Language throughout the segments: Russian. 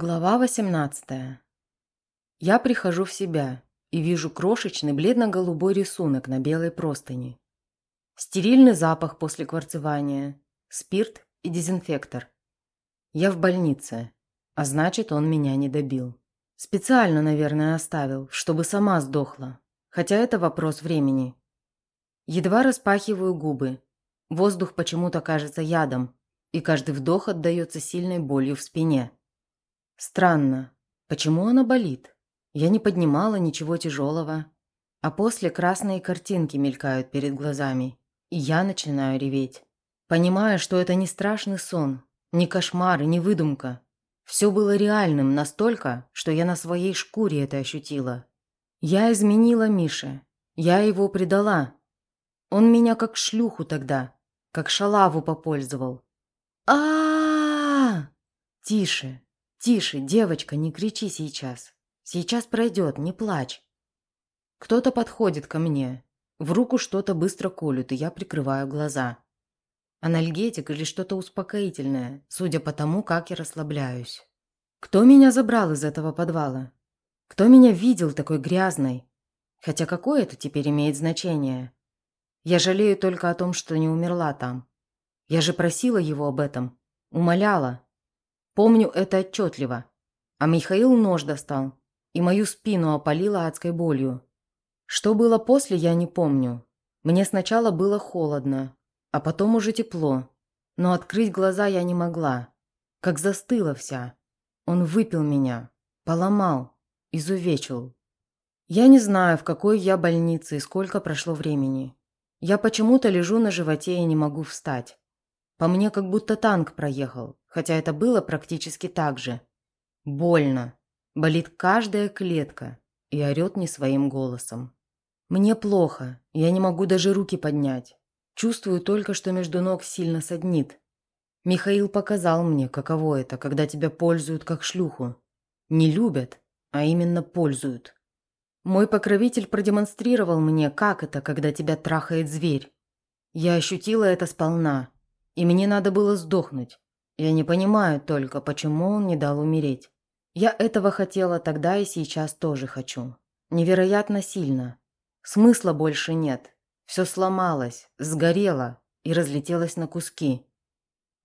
Глава 18. Я прихожу в себя и вижу крошечный бледно-голубой рисунок на белой простыни. Стерильный запах после кварцевания, спирт и дезинфектор. Я в больнице, а значит, он меня не добил. Специально, наверное, оставил, чтобы сама сдохла. Хотя это вопрос времени. Едва распахиваю губы. Воздух почему-то кажется ядом, и каждый вдох отдается сильной болью в спине. Странно. Почему она болит? Я не поднимала ничего тяжелого. А после красные картинки мелькают перед глазами. И я начинаю реветь. Понимая, что это не страшный сон, не кошмар и не выдумка. Все было реальным настолько, что я на своей шкуре это ощутила. Я изменила Мише. Я его предала. Он меня как шлюху тогда, как шалаву попользовал. а а, -а! Тише, «Тише, девочка, не кричи сейчас. Сейчас пройдет, не плачь». Кто-то подходит ко мне. В руку что-то быстро колют, и я прикрываю глаза. Анальгетик или что-то успокоительное, судя по тому, как я расслабляюсь. Кто меня забрал из этого подвала? Кто меня видел такой грязной? Хотя какое это теперь имеет значение? Я жалею только о том, что не умерла там. Я же просила его об этом. Умоляла. Помню это отчетливо. А Михаил нож достал и мою спину опалило адской болью. Что было после, я не помню. Мне сначала было холодно, а потом уже тепло. Но открыть глаза я не могла. Как застыла вся. Он выпил меня, поломал, изувечил. Я не знаю, в какой я больнице и сколько прошло времени. Я почему-то лежу на животе и не могу встать. По мне как будто танк проехал хотя это было практически так же. Больно. Болит каждая клетка и орёт не своим голосом. Мне плохо, я не могу даже руки поднять. Чувствую только, что между ног сильно саднит. Михаил показал мне, каково это, когда тебя пользуют как шлюху. Не любят, а именно пользуют. Мой покровитель продемонстрировал мне, как это, когда тебя трахает зверь. Я ощутила это сполна, и мне надо было сдохнуть. Я не понимаю только, почему он не дал умереть. Я этого хотела тогда и сейчас тоже хочу. Невероятно сильно. Смысла больше нет. Все сломалось, сгорело и разлетелось на куски.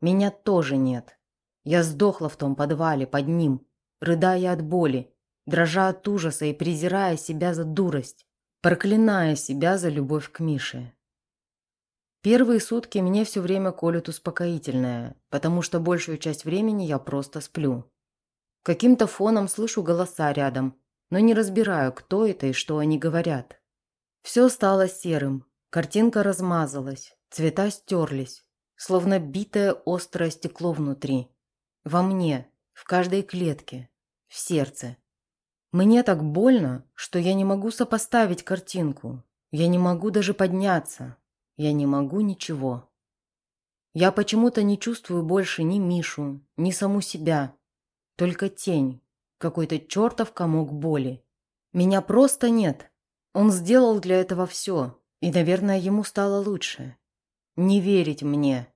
Меня тоже нет. Я сдохла в том подвале под ним, рыдая от боли, дрожа от ужаса и презирая себя за дурость, проклиная себя за любовь к Мише. Первые сутки мне все время колют успокоительное, потому что большую часть времени я просто сплю. Каким-то фоном слышу голоса рядом, но не разбираю, кто это и что они говорят. Все стало серым, картинка размазалась, цвета стерлись, словно битое острое стекло внутри. Во мне, в каждой клетке, в сердце. Мне так больно, что я не могу сопоставить картинку. Я не могу даже подняться, я не могу ничего. Я почему-то не чувствую больше ни Мишу, ни саму себя. Только тень, какой-то чертов комок боли. Меня просто нет. Он сделал для этого все, и, наверное, ему стало лучше. Не верить мне.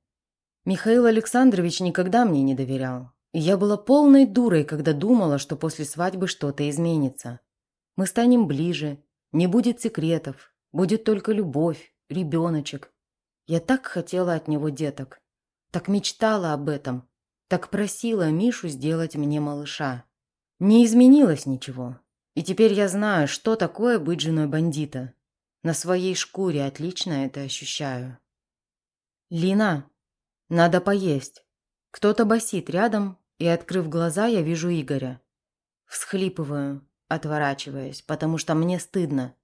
Михаил Александрович никогда мне не доверял. И я была полной дурой, когда думала, что после свадьбы что-то изменится. Мы станем ближе, не будет секретов, будет только любовь, ребеночек. Я так хотела от него деток, так мечтала об этом, так просила Мишу сделать мне малыша. Не изменилось ничего. И теперь я знаю, что такое быть женой бандита. На своей шкуре отлично это ощущаю. «Лина, надо поесть». Кто-то басит рядом, и, открыв глаза, я вижу Игоря. Всхлипываю, отворачиваясь, потому что мне стыдно.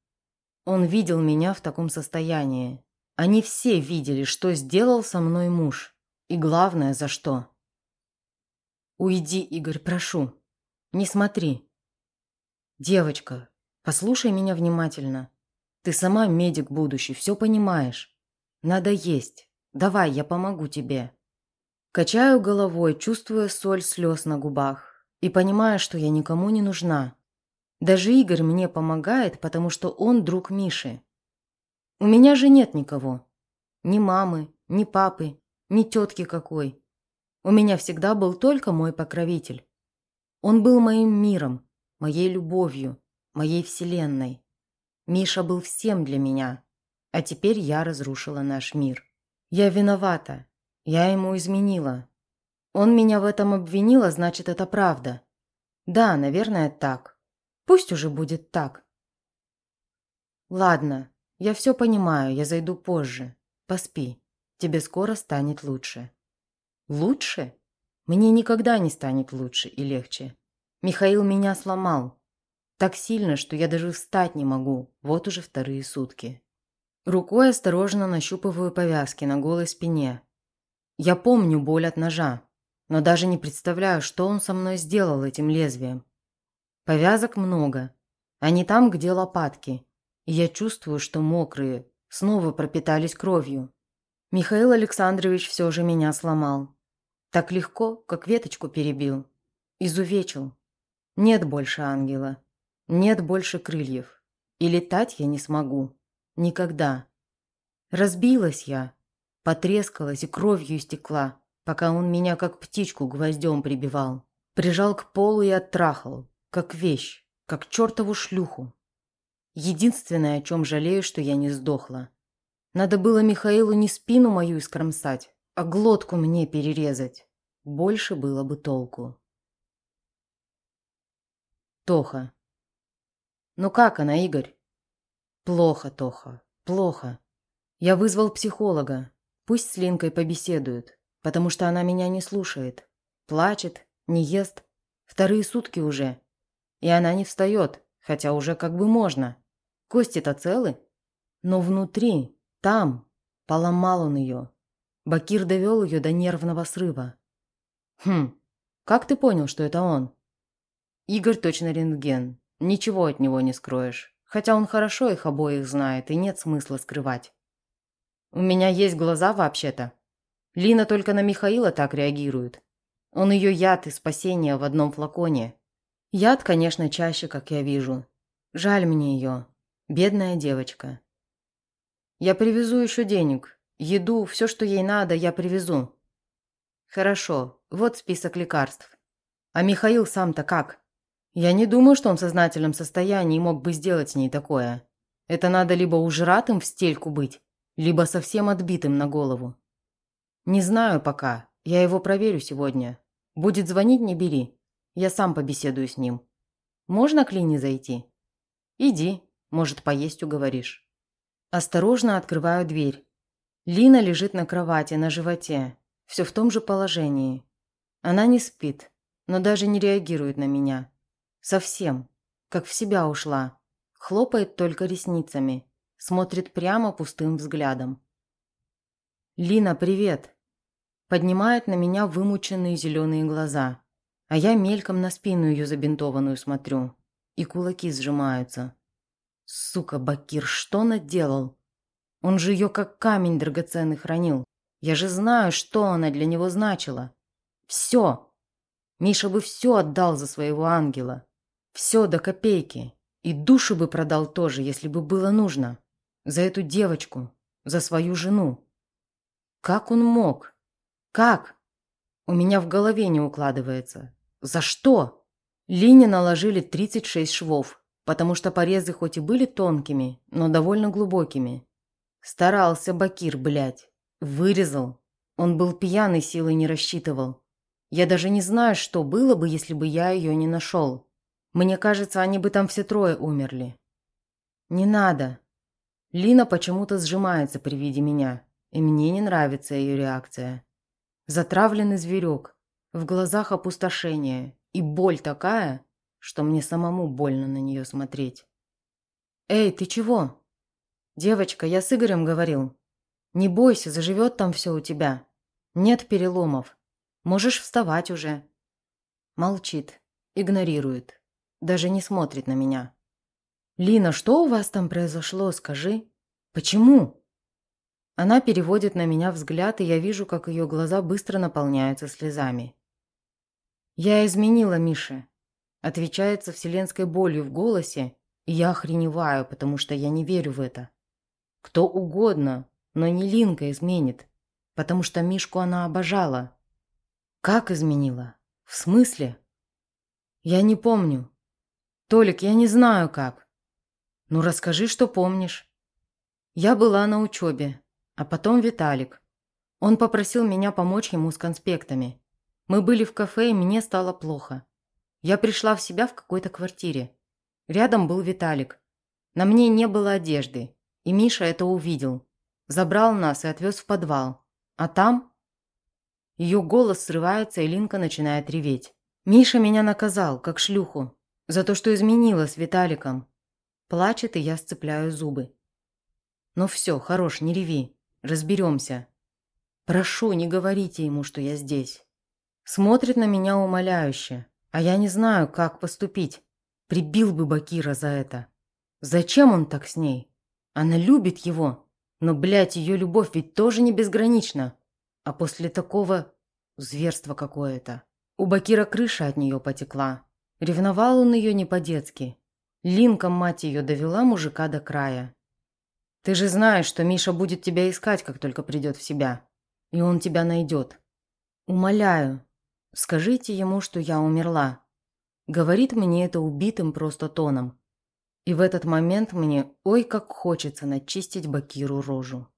Он видел меня в таком состоянии. Они все видели, что сделал со мной муж. И главное, за что. «Уйди, Игорь, прошу. Не смотри. Девочка, послушай меня внимательно. Ты сама медик будущий, все понимаешь. Надо есть. Давай, я помогу тебе». Качаю головой, чувствуя соль слез на губах. И понимая, что я никому не нужна. Даже Игорь мне помогает, потому что он друг Миши. У меня же нет никого. Ни мамы, ни папы, ни тетки какой. У меня всегда был только мой покровитель. Он был моим миром, моей любовью, моей вселенной. Миша был всем для меня, а теперь я разрушила наш мир. Я виновата, я ему изменила. Он меня в этом обвинил, а значит, это правда. Да, наверное, так. Пусть уже будет так. Ладно, я все понимаю, я зайду позже. Поспи, тебе скоро станет лучше. Лучше? Мне никогда не станет лучше и легче. Михаил меня сломал. Так сильно, что я даже встать не могу. Вот уже вторые сутки. Рукой осторожно нащупываю повязки на голой спине. Я помню боль от ножа, но даже не представляю, что он со мной сделал этим лезвием. Повязок много. Они там, где лопатки. И я чувствую, что мокрые, снова пропитались кровью. Михаил Александрович все же меня сломал. Так легко, как веточку перебил. Изувечил. Нет больше ангела. Нет больше крыльев. И летать я не смогу. Никогда. Разбилась я. Потрескалась и кровью истекла, пока он меня как птичку гвоздем прибивал. Прижал к полу и оттрахал, как вещь, как чертову шлюху. Единственное, о чем жалею, что я не сдохла. Надо было Михаилу не спину мою искромсать, а глотку мне перерезать. Больше было бы толку. Тоха. «Ну как она, Игорь?» «Плохо, Тоха, плохо. Я вызвал психолога. Пусть с Линкой побеседуют, потому что она меня не слушает. Плачет, не ест. Вторые сутки уже. И она не встает, хотя уже как бы можно. Кости-то целы. Но внутри, там, поломал он ее. Бакир довел ее до нервного срыва. «Хм, как ты понял, что это он?» «Игорь точно рентген. Ничего от него не скроешь. Хотя он хорошо их обоих знает, и нет смысла скрывать. У меня есть глаза вообще-то. Лина только на Михаила так реагирует. Он ее яд и спасение в одном флаконе. Яд, конечно, чаще, как я вижу. Жаль мне ее. Бедная девочка. Я привезу еще денег. Еду, все, что ей надо, я привезу. Хорошо, вот список лекарств. А Михаил сам-то как? Я не думаю, что он в сознательном состоянии мог бы сделать с ней такое. Это надо либо ужратым в стельку быть, либо совсем отбитым на голову. Не знаю пока, я его проверю сегодня. Будет звонить, не бери. Я сам побеседую с ним. Можно к Лине зайти? Иди, может, поесть уговоришь. Осторожно открываю дверь. Лина лежит на кровати, на животе. Все в том же положении. Она не спит, но даже не реагирует на меня. Совсем. Как в себя ушла. Хлопает только ресницами. Смотрит прямо пустым взглядом. «Лина, привет!» Поднимает на меня вымученные зеленые глаза. А я мельком на спину ее забинтованную смотрю. И кулаки сжимаются. Сука, Бакир, что наделал? Он же ее как камень драгоценный хранил. Я же знаю, что она для него значила. Все. Миша бы все отдал за своего ангела. Все до копейки. И душу бы продал тоже, если бы было нужно. За эту девочку. За свою жену. Как он мог? Как? У меня в голове не укладывается. За что? Лине наложили 36 швов потому что порезы хоть и были тонкими, но довольно глубокими. Старался Бакир, блядь. Вырезал. Он был пьяный, силой не рассчитывал. Я даже не знаю, что было бы, если бы я ее не нашел. Мне кажется, они бы там все трое умерли. Не надо. Лина почему-то сжимается при виде меня, и мне не нравится ее реакция. Затравленный зверек, в глазах опустошение и боль такая, что мне самому больно на нее смотреть. «Эй, ты чего?» «Девочка, я с Игорем говорил. Не бойся, заживет там все у тебя. Нет переломов. Можешь вставать уже». Молчит, игнорирует, даже не смотрит на меня. «Лина, что у вас там произошло, скажи? Почему?» Она переводит на меня взгляд, и я вижу, как ее глаза быстро наполняются слезами. «Я изменила Мише. Отвечается вселенской болью в голосе, и я охреневаю, потому что я не верю в это. Кто угодно, но не Линка изменит, потому что Мишку она обожала. Как изменила? В смысле? Я не помню. Толик, я не знаю как. Ну расскажи, что помнишь. Я была на учебе, а потом Виталик. Он попросил меня помочь ему с конспектами. Мы были в кафе, и мне стало плохо. Я пришла в себя в какой-то квартире. Рядом был Виталик. На мне не было одежды, и Миша это увидел. Забрал нас и отвез в подвал. А там... Ее голос срывается, и Линка начинает реветь. Миша меня наказал, как шлюху, за то, что изменила с Виталиком. Плачет, и я сцепляю зубы. Ну все, хорош, не реви. Разберемся. Прошу, не говорите ему, что я здесь. Смотрит на меня умоляюще, а я не знаю, как поступить. Прибил бы Бакира за это. Зачем он так с ней? Она любит его. Но, блядь, ее любовь ведь тоже не безгранична. А после такого зверства какое-то. У Бакира крыша от нее потекла. Ревновал он ее не по-детски. Линка, мать ее, довела мужика до края. Ты же знаешь, что Миша будет тебя искать, как только придет в себя. И он тебя найдет. Умоляю, скажите ему, что я умерла. Говорит мне это убитым просто тоном. И в этот момент мне ой как хочется начистить Бакиру рожу.